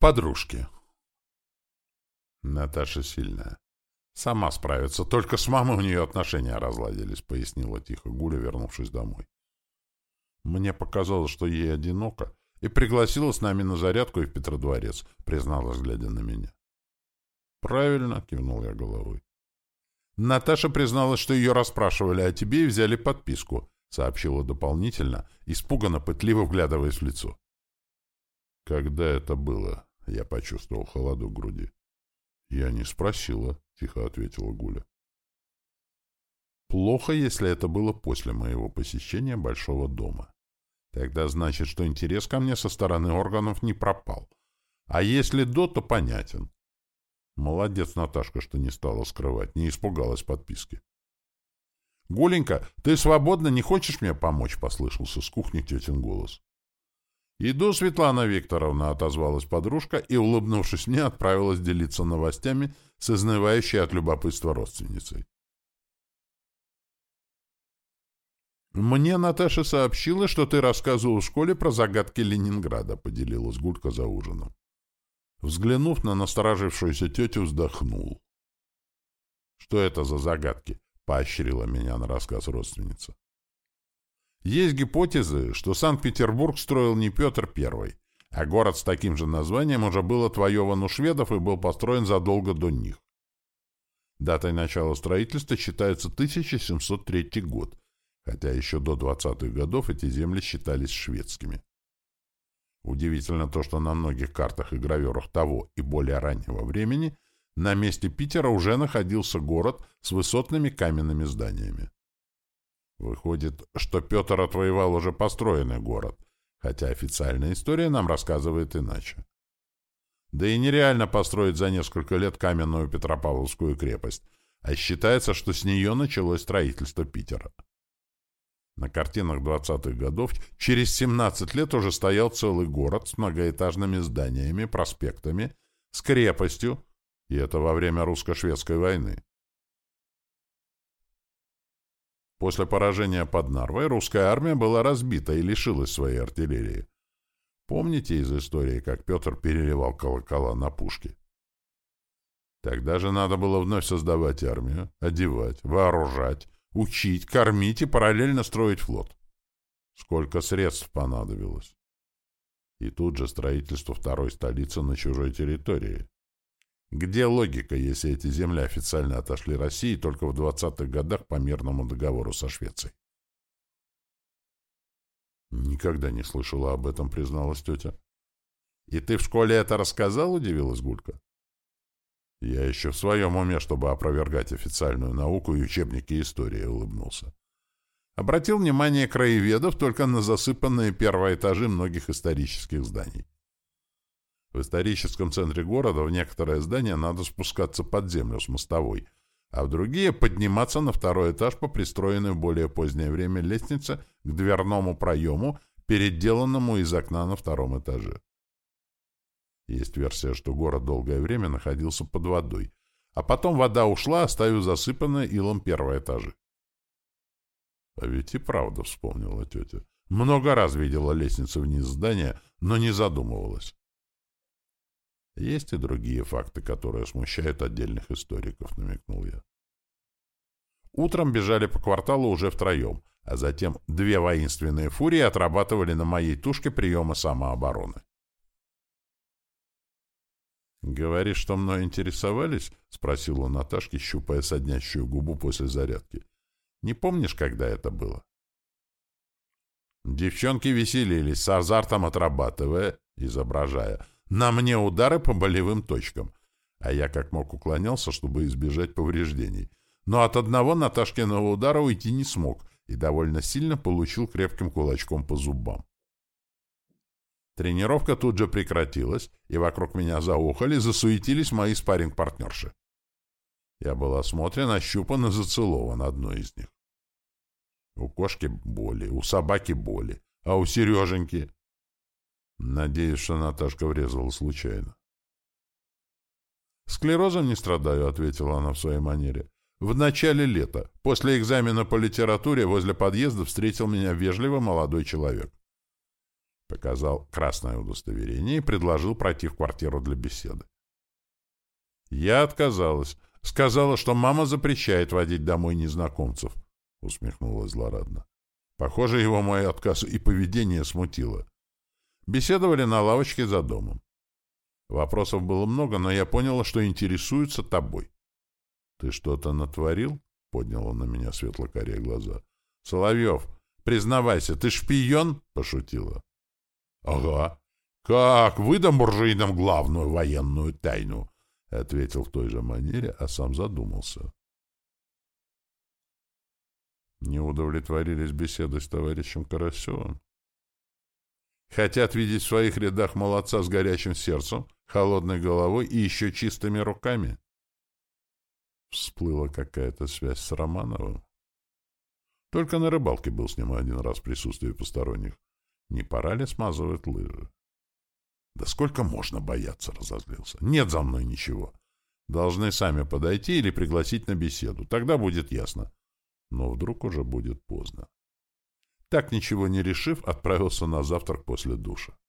Подружки. Наташа сильная. Сама справится, только с мамой у нее отношения разладились, пояснила тихо Гуля, вернувшись домой. Мне показалось, что ей одиноко, и пригласила с нами на зарядку и в Петродворец, призналась, глядя на меня. Правильно, кивнул я головой. Наташа призналась, что ее расспрашивали о тебе и взяли подписку, сообщила дополнительно, испуганно, пытливо вглядываясь в лицо. Когда это было? Я почувствовал холоду в груди. Я не спросила, тихо ответила Гуля. Плохо, если это было после моего посещения Большого дома. Тогда значит, что интерес ко мне со стороны органов не пропал. А если до, то понятен. Молодец, Наташка, что не стала скрывать, не испугалась подписки. «Гуленька, ты свободна, не хочешь мне помочь?» — послышался с кухни тетин голос. «Иду, Светлана Викторовна», — отозвалась подружка и, улыбнувшись мне, отправилась делиться новостями с от любопытства родственницей. «Мне Наташа сообщила, что ты рассказывал в школе про загадки Ленинграда», — поделилась Гулька за ужином. Взглянув на насторожившуюся тетю, вздохнул. «Что это за загадки?» — поощрила меня на рассказ родственница. Есть гипотезы, что Санкт-Петербург строил не Петр I, а город с таким же названием уже был отвоеван у шведов и был построен задолго до них. Датой начала строительства считается 1703 год, хотя еще до 20-х годов эти земли считались шведскими. Удивительно то, что на многих картах и граверах того и более раннего времени на месте Питера уже находился город с высотными каменными зданиями. Выходит, что Петр отвоевал уже построенный город, хотя официальная история нам рассказывает иначе. Да и нереально построить за несколько лет каменную Петропавловскую крепость, а считается, что с нее началось строительство Питера. На картинах 20-х годов через 17 лет уже стоял целый город с многоэтажными зданиями, проспектами, с крепостью, и это во время русско-шведской войны. После поражения под Нарвой русская армия была разбита и лишилась своей артиллерии. Помните из истории, как Петр переливал колокола на пушки? Тогда же надо было вновь создавать армию, одевать, вооружать, учить, кормить и параллельно строить флот. Сколько средств понадобилось. И тут же строительство второй столицы на чужой территории. Где логика, если эти земли официально отошли России только в 20-х годах по мирному договору со Швецией? Никогда не слышала об этом, призналась тетя. И ты в школе это рассказал, удивилась Гулька. Я еще в своем уме, чтобы опровергать официальную науку и учебники истории, улыбнулся. Обратил внимание краеведов только на засыпанные первые этажи многих исторических зданий. В историческом центре города в некоторые здания надо спускаться под землю с мостовой, а в другие подниматься на второй этаж по пристроенной в более позднее время лестнице к дверному проему, переделанному из окна на втором этаже. Есть версия, что город долгое время находился под водой, а потом вода ушла, оставив засыпанные илом первые этажи. А ведь и правда, вспомнила тетя. Много раз видела лестницу вниз здания, но не задумывалась. Есть и другие факты, которые смущают отдельных историков, намекнул я. Утром бежали по кварталу уже втроем, а затем две воинственные фурии отрабатывали на моей тушке приемы самообороны. «Говоришь, что мной интересовались?» — спросил он Наташки, щупая соднящую губу после зарядки. «Не помнишь, когда это было?» Девчонки веселились, с азартом отрабатывая, изображая — на мне удары по болевым точкам, а я как мог уклонялся, чтобы избежать повреждений. Но от одного Наташкиного удара уйти не смог и довольно сильно получил крепким кулачком по зубам. Тренировка тут же прекратилась, и вокруг меня заухали, засуетились мои спарринг-партнерши. Я был осмотрен, ощупан и зацелован одной из них. У кошки боли, у собаки боли, а у Сереженьки... Надеюсь, что Наташка врезала случайно. «Склерозом не страдаю», — ответила она в своей манере. «В начале лета, после экзамена по литературе, возле подъезда встретил меня вежливо молодой человек. Показал красное удостоверение и предложил пройти в квартиру для беседы. Я отказалась. Сказала, что мама запрещает водить домой незнакомцев. Усмехнулась злорадно. Похоже, его мой отказ и поведение смутило. Беседовали на лавочке за домом. Вопросов было много, но я поняла, что интересуются тобой. — Ты что-то натворил? — поднял он на меня светло-карие глаза. — Соловьев, признавайся, ты шпион? — пошутила. — Ага. — Как? Выдам буржуинам главную военную тайну? — ответил в той же манере, а сам задумался. Не удовлетворились беседой с товарищем Карасевым? Хотят видеть в своих рядах молодца с горячим сердцем, холодной головой и еще чистыми руками? Всплыла какая-то связь с Романовым. Только на рыбалке был с ним один раз в присутствии посторонних. Не пора ли смазывать лыжи? Да сколько можно бояться, разозлился. Нет за мной ничего. Должны сами подойти или пригласить на беседу. Тогда будет ясно. Но вдруг уже будет поздно. Так ничего не решив, отправился на завтрак после душа.